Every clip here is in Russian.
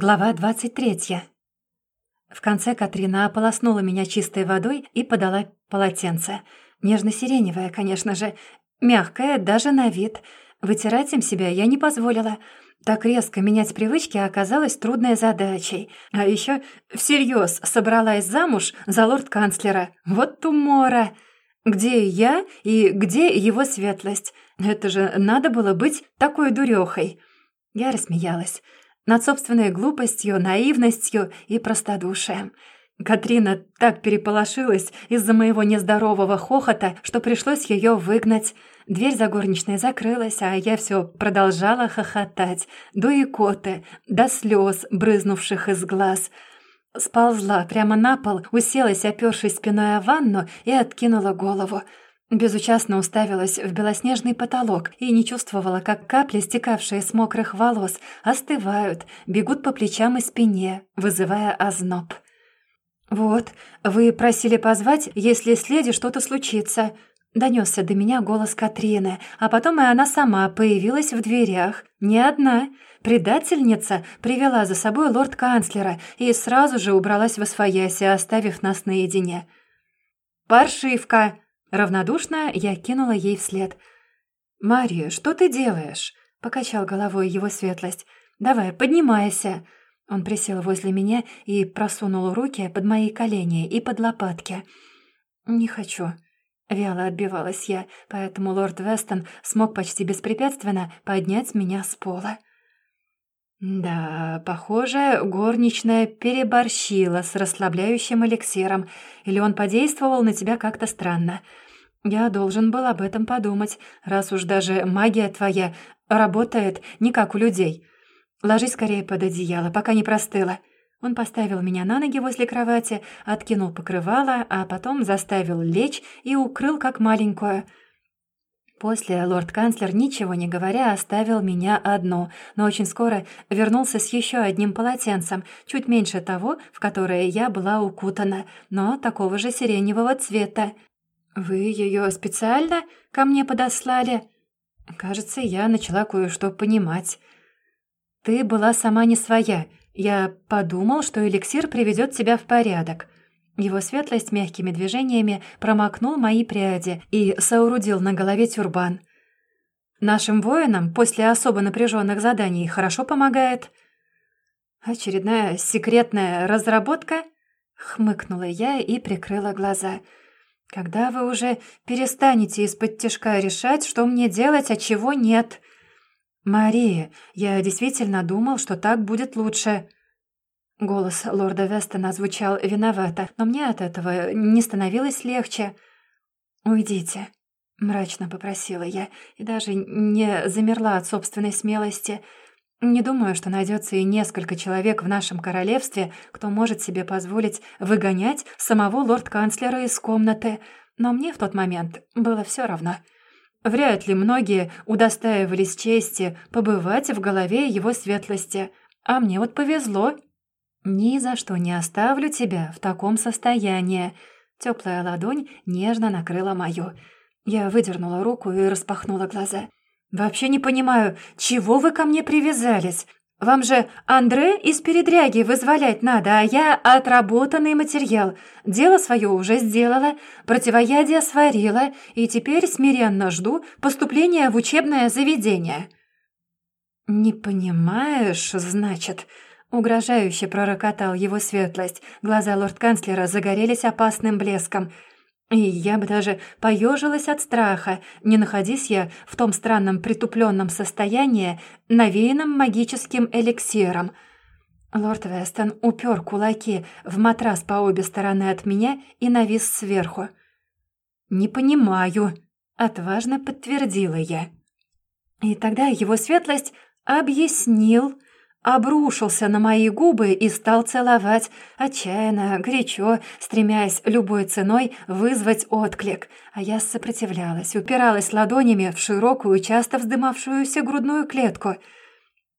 Глава 23. В конце Катрина ополоснула меня чистой водой и подала полотенце. Нежно-сиреневое, конечно же, мягкое даже на вид. Вытирать им себя я не позволила. Так резко менять привычки оказалось трудной задачей. А еще всерьез собралась замуж за лорд-канцлера. Вот тумора! Где я и где его светлость? Это же надо было быть такой дурехой. Я рассмеялась над собственной глупостью, наивностью и простодушием. Катрина так переполошилась из-за моего нездорового хохота, что пришлось ее выгнать. Дверь за горничной закрылась, а я все продолжала хохотать, до икоты, до слез, брызнувших из глаз. Сползла прямо на пол, уселась, опёршись спиной о ванну, и откинула голову. Безучастно уставилась в белоснежный потолок и не чувствовала, как капли, стекавшие с мокрых волос, остывают, бегут по плечам и спине, вызывая озноб. «Вот, вы просили позвать, если с леди что-то случится», — донесся до меня голос Катрины, а потом и она сама появилась в дверях. Не одна. Предательница привела за собой лорд-канцлера и сразу же убралась во свояси, оставив нас наедине. «Паршивка!» Равнодушно я кинула ей вслед. «Мария, что ты делаешь?» — покачал головой его светлость. «Давай, поднимайся!» Он присел возле меня и просунул руки под мои колени и под лопатки. «Не хочу», — вяло отбивалась я, поэтому лорд Вестон смог почти беспрепятственно поднять меня с пола. «Да, похоже, горничная переборщила с расслабляющим эликсиром, или он подействовал на тебя как-то странно. Я должен был об этом подумать, раз уж даже магия твоя работает не как у людей. Ложись скорее под одеяло, пока не простыла». Он поставил меня на ноги возле кровати, откинул покрывало, а потом заставил лечь и укрыл как маленькую – После лорд-канцлер, ничего не говоря, оставил меня одну, но очень скоро вернулся с еще одним полотенцем, чуть меньше того, в которое я была укутана, но такого же сиреневого цвета. «Вы ее специально ко мне подослали?» Кажется, я начала кое-что понимать. «Ты была сама не своя. Я подумал, что эликсир приведет тебя в порядок». Его светлость мягкими движениями промокнул мои пряди и соорудил на голове тюрбан. «Нашим воинам после особо напряженных заданий хорошо помогает». «Очередная секретная разработка?» — хмыкнула я и прикрыла глаза. «Когда вы уже перестанете из-под тяжка решать, что мне делать, а чего нет?» «Мария, я действительно думал, что так будет лучше». Голос лорда Вестона звучал виновато, но мне от этого не становилось легче. «Уйдите», — мрачно попросила я, и даже не замерла от собственной смелости. Не думаю, что найдется и несколько человек в нашем королевстве, кто может себе позволить выгонять самого лорд-канцлера из комнаты, но мне в тот момент было все равно. Вряд ли многие удостаивались чести побывать в голове его светлости, а мне вот повезло — «Ни за что не оставлю тебя в таком состоянии». Теплая ладонь нежно накрыла мою. Я выдернула руку и распахнула глаза. «Вообще не понимаю, чего вы ко мне привязались? Вам же Андре из передряги вызволять надо, а я отработанный материал. Дело свое уже сделала, противоядие сварила, и теперь смиренно жду поступления в учебное заведение». «Не понимаешь, значит...» Угрожающе пророкотал его светлость. Глаза лорд-канцлера загорелись опасным блеском. И я бы даже поежилась от страха, не находись я в том странном притупленном состоянии, навеянном магическим эликсиром. Лорд Вестон упер кулаки в матрас по обе стороны от меня и навис сверху. «Не понимаю», — отважно подтвердила я. И тогда его светлость объяснил, обрушился на мои губы и стал целовать, отчаянно, горячо, стремясь любой ценой вызвать отклик. А я сопротивлялась, упиралась ладонями в широкую, часто вздымавшуюся грудную клетку.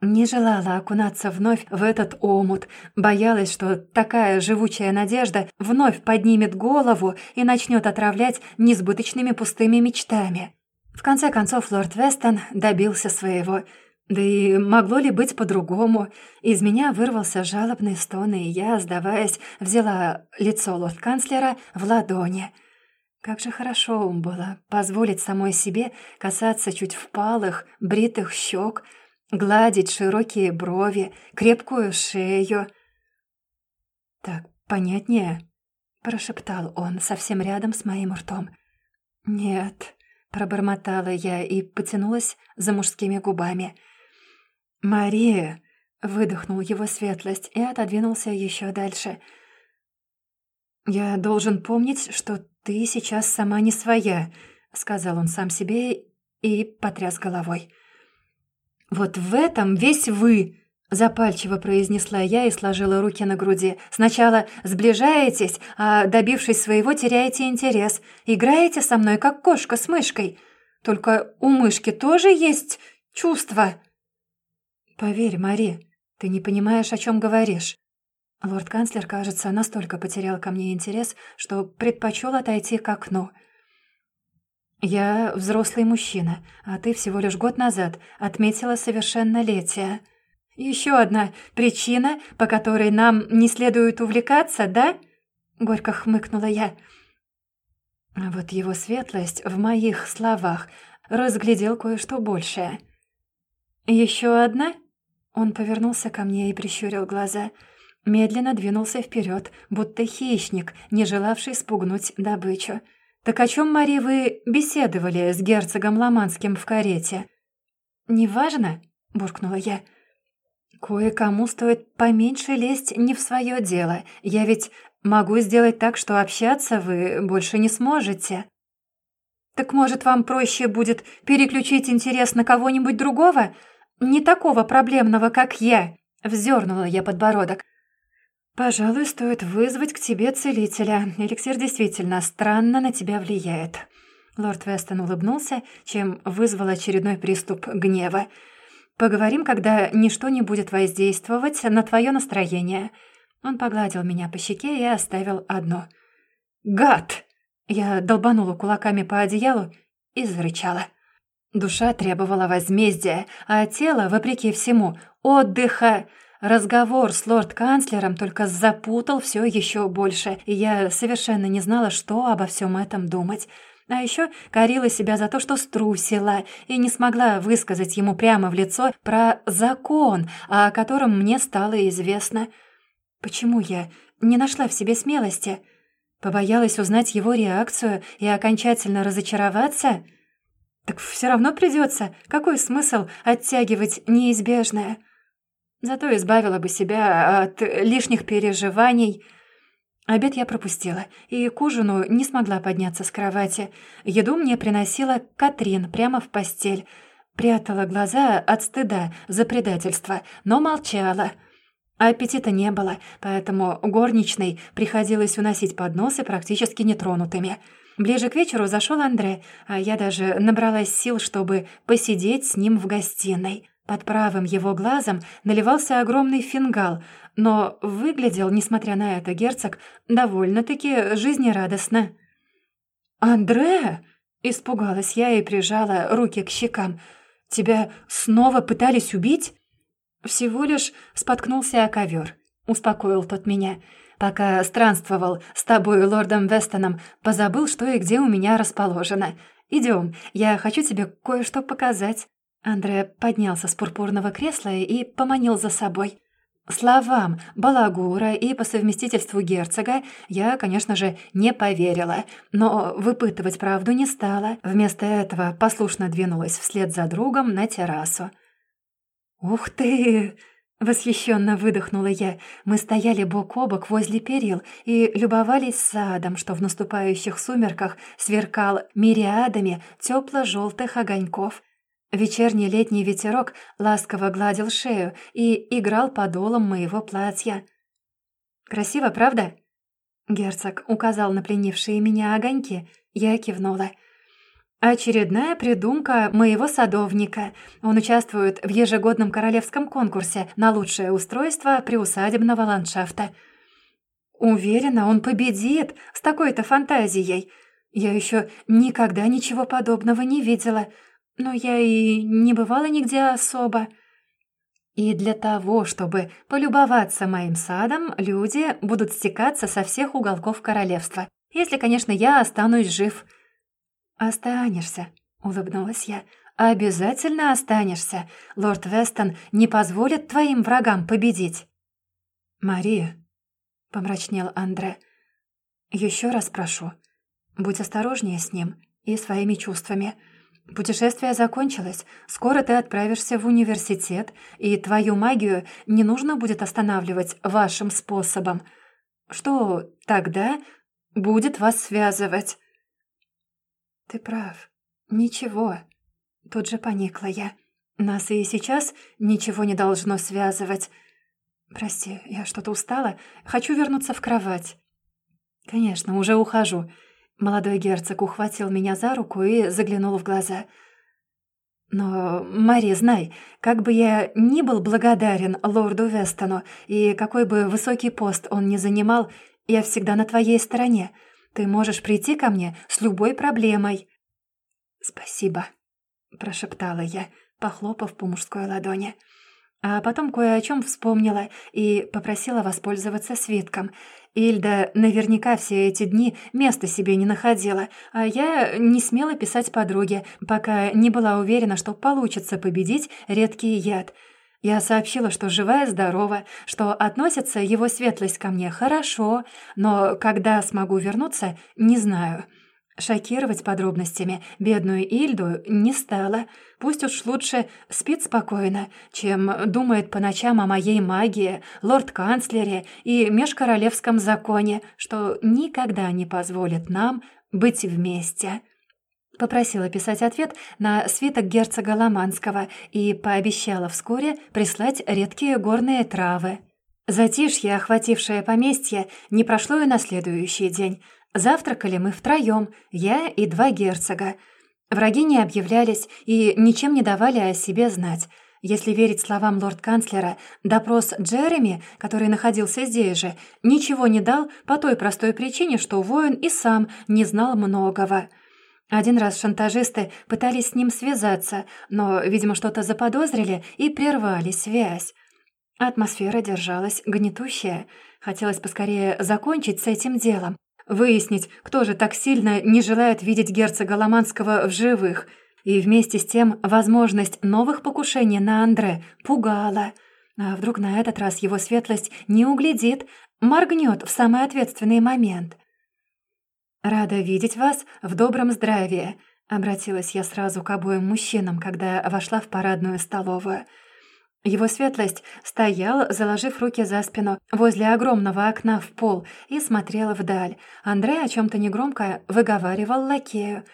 Не желала окунаться вновь в этот омут, боялась, что такая живучая надежда вновь поднимет голову и начнет отравлять несбыточными пустыми мечтами. В конце концов, лорд Вестон добился своего — Да и могло ли быть по-другому? Из меня вырвался жалобный стон, и я, сдаваясь, взяла лицо лорд-канцлера в ладони. Как же хорошо было позволить самой себе касаться чуть впалых, бритых щек, гладить широкие брови, крепкую шею. «Так понятнее?» — прошептал он совсем рядом с моим ртом. «Нет», — пробормотала я и потянулась за мужскими губами — «Мария!» — выдохнул его светлость и отодвинулся еще дальше. «Я должен помнить, что ты сейчас сама не своя», — сказал он сам себе и потряс головой. «Вот в этом весь вы!» — запальчиво произнесла я и сложила руки на груди. «Сначала сближаетесь, а, добившись своего, теряете интерес. Играете со мной, как кошка с мышкой. Только у мышки тоже есть чувства». «Поверь, Мари, ты не понимаешь, о чем говоришь». Лорд-канцлер, кажется, настолько потерял ко мне интерес, что предпочел отойти к окну. «Я взрослый мужчина, а ты всего лишь год назад отметила совершеннолетие. Еще одна причина, по которой нам не следует увлекаться, да?» Горько хмыкнула я. А вот его светлость в моих словах разглядел кое-что большее. «Еще одна?» Он повернулся ко мне и прищурил глаза. Медленно двинулся вперед, будто хищник, не желавший спугнуть добычу. «Так о чем, Мари, вы беседовали с герцогом Ломанским в карете?» «Неважно», — буркнула я. «Кое-кому стоит поменьше лезть не в свое дело. Я ведь могу сделать так, что общаться вы больше не сможете». «Так, может, вам проще будет переключить интерес на кого-нибудь другого?» Не такого проблемного, как я», — вздернула я подбородок. «Пожалуй, стоит вызвать к тебе целителя. Эликсир действительно странно на тебя влияет». Лорд Вестон улыбнулся, чем вызвал очередной приступ гнева. «Поговорим, когда ничто не будет воздействовать на твое настроение». Он погладил меня по щеке и оставил одно. «Гад!» Я долбанула кулаками по одеялу и зарычала. Душа требовала возмездия, а тело, вопреки всему, отдыха. Разговор с лорд-канцлером только запутал все еще больше, и я совершенно не знала, что обо всем этом думать. А еще корила себя за то, что струсила, и не смогла высказать ему прямо в лицо про закон, о котором мне стало известно. Почему я не нашла в себе смелости? Побоялась узнать его реакцию и окончательно разочароваться — так все равно придется. Какой смысл оттягивать неизбежное? Зато избавила бы себя от лишних переживаний. Обед я пропустила, и к ужину не смогла подняться с кровати. Еду мне приносила Катрин прямо в постель. Прятала глаза от стыда за предательство, но молчала. Аппетита не было, поэтому горничной приходилось уносить подносы практически нетронутыми — Ближе к вечеру зашел Андре, а я даже набралась сил, чтобы посидеть с ним в гостиной. Под правым его глазом наливался огромный фингал, но выглядел, несмотря на это, герцог довольно-таки жизнерадостно. «Андре!» — испугалась я и прижала руки к щекам. «Тебя снова пытались убить?» «Всего лишь споткнулся о ковер», — успокоил тот меня. Пока странствовал с тобой, лордом Вестоном, позабыл, что и где у меня расположено. Идем, я хочу тебе кое-что показать». Андре поднялся с пурпурного кресла и поманил за собой. Словам балагура и по совместительству герцога я, конечно же, не поверила, но выпытывать правду не стала. Вместо этого послушно двинулась вслед за другом на террасу. «Ух ты!» Восхищенно выдохнула я. Мы стояли бок о бок возле перил и любовались садом, что в наступающих сумерках сверкал мириадами тепло-желтых огоньков. Вечерний летний ветерок ласково гладил шею и играл подолом моего платья. «Красиво, правда?» Герцог указал на пленившие меня огоньки. Я кивнула. Очередная придумка моего садовника. Он участвует в ежегодном королевском конкурсе на лучшее устройство приусадебного ландшафта. Уверена, он победит с такой-то фантазией. Я еще никогда ничего подобного не видела. Но я и не бывала нигде особо. И для того, чтобы полюбоваться моим садом, люди будут стекаться со всех уголков королевства. Если, конечно, я останусь жив. «Останешься», — улыбнулась я. «Обязательно останешься. Лорд Вестон не позволит твоим врагам победить». «Мария», — помрачнел Андре, — «еще раз прошу, будь осторожнее с ним и своими чувствами». Путешествие закончилось. Скоро ты отправишься в университет, и твою магию не нужно будет останавливать вашим способом. Что тогда будет вас связывать?» «Ты прав. Ничего». Тут же поникла я. «Нас и сейчас ничего не должно связывать. Прости, я что-то устала. Хочу вернуться в кровать». «Конечно, уже ухожу. Молодой герцог ухватил меня за руку и заглянул в глаза. «Но, Мари, знай, как бы я ни был благодарен лорду Вестону, и какой бы высокий пост он ни занимал, я всегда на твоей стороне. Ты можешь прийти ко мне с любой проблемой». «Спасибо», — прошептала я, похлопав по мужской ладони. А потом кое о чем вспомнила и попросила воспользоваться свитком — Ильда наверняка все эти дни места себе не находила, а я не смела писать подруге, пока не была уверена, что получится победить редкий яд. Я сообщила, что живая-здорова, что относится его светлость ко мне хорошо, но когда смогу вернуться, не знаю. Шокировать подробностями бедную Ильду не стала. Пусть уж лучше спит спокойно, чем думает по ночам о моей магии, лорд-канцлере и межкоролевском законе, что никогда не позволит нам быть вместе. Попросила писать ответ на свиток герцога Ломанского и пообещала вскоре прислать редкие горные травы. Затишье, охватившее поместье, не прошло и на следующий день. Завтракали мы втроем, я и два герцога. Враги не объявлялись и ничем не давали о себе знать. Если верить словам лорд-канцлера, допрос Джереми, который находился здесь же, ничего не дал по той простой причине, что воин и сам не знал многого. Один раз шантажисты пытались с ним связаться, но, видимо, что-то заподозрили и прервали связь. Атмосфера держалась гнетущая. Хотелось поскорее закончить с этим делом. Выяснить, кто же так сильно не желает видеть герцога Ломанского в живых. И вместе с тем возможность новых покушений на Андре пугала. А вдруг на этот раз его светлость не углядит, моргнет в самый ответственный момент. «Рада видеть вас в добром здравии», — обратилась я сразу к обоим мужчинам, когда вошла в парадную столовую — его светлость стоял, заложив руки за спину, возле огромного окна в пол и смотрел вдаль. Андрей о чем-то негромко выговаривал лакею.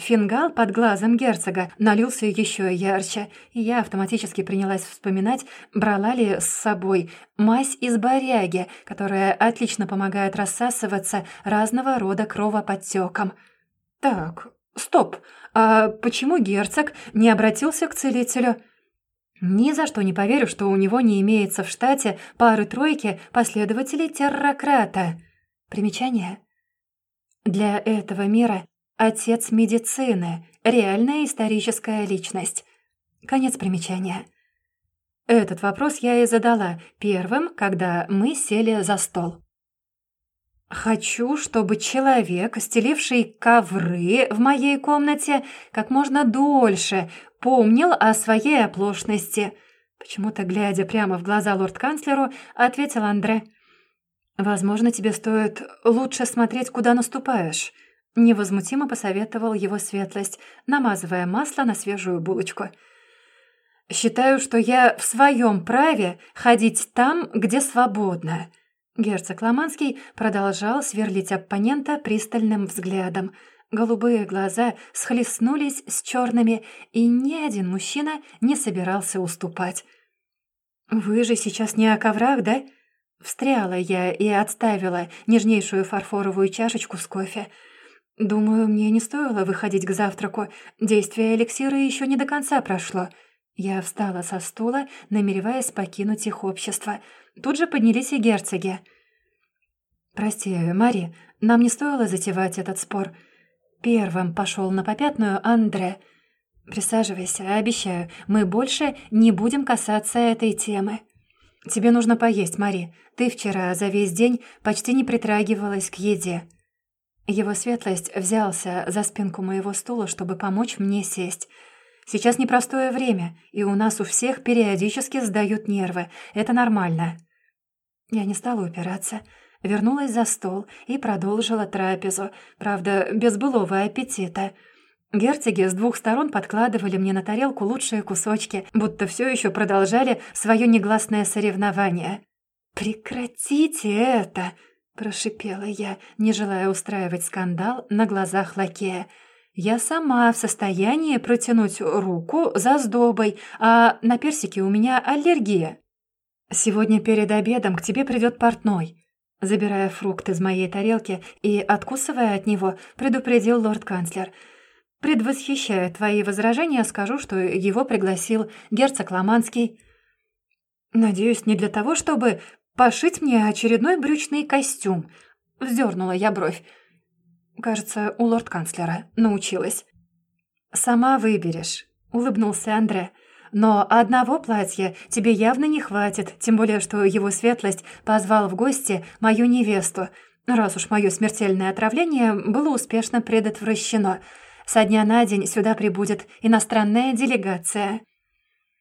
Фингал под глазом герцога налился еще ярче, и я автоматически принялась вспоминать, брала ли с собой мазь из баряги, которая отлично помогает рассасываться разного рода кровоподтекам. «Так, стоп, а почему герцог не обратился к целителю?» Ни за что не поверю, что у него не имеется в штате пары-тройки последователей террократа. Примечание. Для этого мира отец медицины, реальная историческая личность. Конец примечания. Этот вопрос я и задала первым, когда мы сели за стол. Хочу, чтобы человек, стеливший ковры в моей комнате, как можно дольше помнил о своей оплошности. Почему-то, глядя прямо в глаза лорд-канцлеру, ответил Андре. «Возможно, тебе стоит лучше смотреть, куда наступаешь», — невозмутимо посоветовал его светлость, намазывая масло на свежую булочку. «Считаю, что я в своем праве ходить там, где свободно», Герцог Ломанский продолжал сверлить оппонента пристальным взглядом. Голубые глаза схлестнулись с черными, и ни один мужчина не собирался уступать. «Вы же сейчас не о коврах, да?» Встряла я и отставила нежнейшую фарфоровую чашечку с кофе. «Думаю, мне не стоило выходить к завтраку. Действие эликсира еще не до конца прошло». Я встала со стула, намереваясь покинуть их общество — Тут же поднялись и герцоги. «Прости, Мари, нам не стоило затевать этот спор. Первым пошел на попятную Андре. Присаживайся, обещаю, мы больше не будем касаться этой темы. Тебе нужно поесть, Мари. Ты вчера за весь день почти не притрагивалась к еде. Его светлость взялся за спинку моего стула, чтобы помочь мне сесть. Сейчас непростое время, и у нас у всех периодически сдают нервы. Это нормально. Я не стала упираться. Вернулась за стол и продолжила трапезу, правда, без былого аппетита. Герцоги с двух сторон подкладывали мне на тарелку лучшие кусочки, будто все еще продолжали свое негласное соревнование. «Прекратите это!» — прошипела я, не желая устраивать скандал на глазах лакея. «Я сама в состоянии протянуть руку за сдобой, а на персике у меня аллергия». «Сегодня перед обедом к тебе придет портной», Забирая фрукт из моей тарелки и откусывая от него, предупредил лорд-канцлер. «Предвосхищая твои возражения, скажу, что его пригласил герцог Ломанский». «Надеюсь, не для того, чтобы пошить мне очередной брючный костюм», — вздернула я бровь. Кажется, у лорд-канцлера научилась. «Сама выберешь», — улыбнулся Андре. «Но одного платья тебе явно не хватит, тем более, что его светлость позвал в гости мою невесту, раз уж мое смертельное отравление было успешно предотвращено. Со дня на день сюда прибудет иностранная делегация».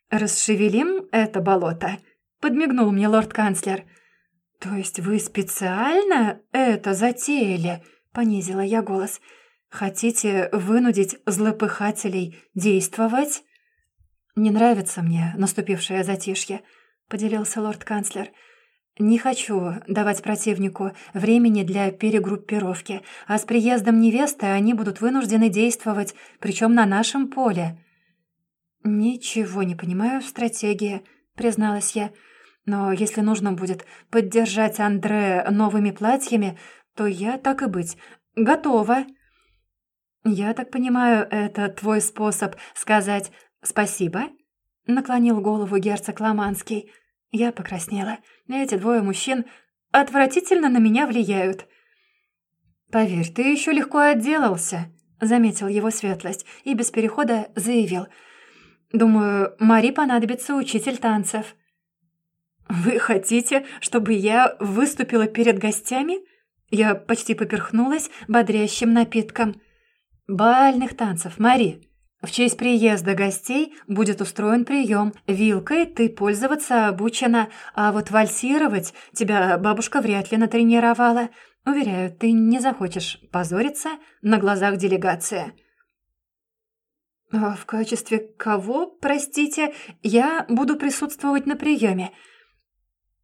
«Расшевелим это болото», — подмигнул мне лорд-канцлер. «То есть вы специально это затеяли?» — понизила я голос. «Хотите вынудить злопыхателей действовать?» «Не нравится мне наступившее затишье», — поделился лорд-канцлер. «Не хочу давать противнику времени для перегруппировки, а с приездом невесты они будут вынуждены действовать, причем на нашем поле». «Ничего не понимаю в стратегии», — призналась я. «Но если нужно будет поддержать Андре новыми платьями, то я, так и быть, готова». «Я так понимаю, это твой способ сказать спасибо?» Наклонил голову герцог Ломанский. Я покраснела. Эти двое мужчин отвратительно на меня влияют. «Поверь, ты еще легко отделался», — заметил его светлость и без перехода заявил. «Думаю, Мари понадобится учитель танцев». «Вы хотите, чтобы я выступила перед гостями?» Я почти поперхнулась бодрящим напитком. «Бальных танцев, Мари!» В честь приезда гостей будет устроен прием. Вилкой ты пользоваться обучена, а вот вальсировать тебя бабушка вряд ли натренировала. Уверяю, ты не захочешь позориться на глазах делегации. А в качестве кого, простите, я буду присутствовать на приеме?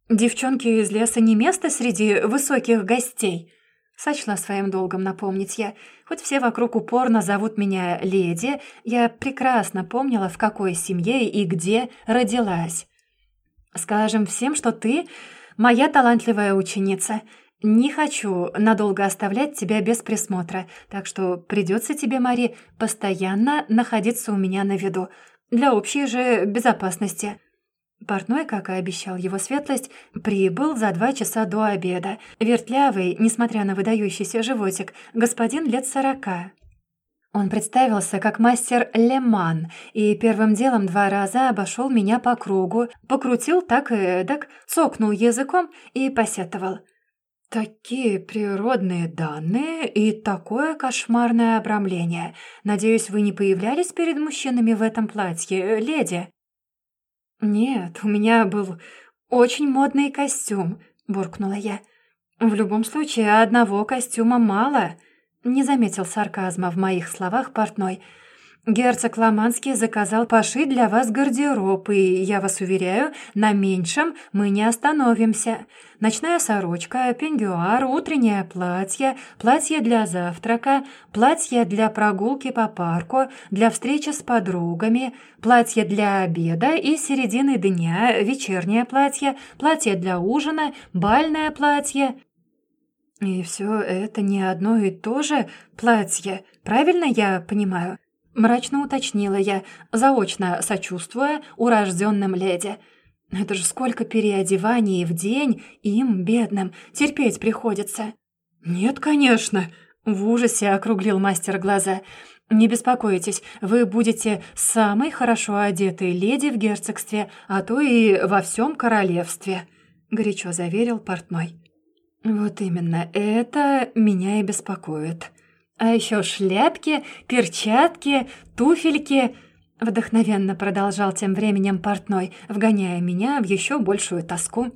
Девчонки из леса не место среди высоких гостей. Сочла своим долгом напомнить я. Хоть все вокруг упорно зовут меня леди, я прекрасно помнила, в какой семье и где родилась. Скажем всем, что ты моя талантливая ученица. Не хочу надолго оставлять тебя без присмотра, так что придется тебе, Мари, постоянно находиться у меня на виду. Для общей же безопасности. Портной, как и обещал его светлость, прибыл за два часа до обеда. Вертлявый, несмотря на выдающийся животик, господин лет сорока. Он представился как мастер Леман и первым делом два раза обошел меня по кругу, покрутил так и эдак, цокнул языком и посетовал. «Такие природные данные и такое кошмарное обрамление. Надеюсь, вы не появлялись перед мужчинами в этом платье, леди?» «Нет, у меня был очень модный костюм», — буркнула я. «В любом случае, одного костюма мало», — не заметил сарказма в моих словах портной. Герцог Ломанский заказал пошить для вас гардероб, и, я вас уверяю, на меньшем мы не остановимся. Ночная сорочка, пеньюар, утреннее платье, платье для завтрака, платье для прогулки по парку, для встречи с подругами, платье для обеда и середины дня, вечернее платье, платье для ужина, бальное платье. И все это не одно и то же платье, правильно я понимаю?» Мрачно уточнила я, заочно сочувствуя урожденным леди. Это же сколько переодеваний в день им, бедным, терпеть приходится. «Нет, конечно», — В ужасе округлил мастер глаза. «Не беспокойтесь, вы будете самой хорошо одетой леди в герцогстве, а то и во всем королевстве», — горячо заверил портной. «Вот именно это меня и беспокоит. А еще шляпки, перчатки, туфельки...» Вдохновенно продолжал тем временем портной, вгоняя меня в еще большую тоску.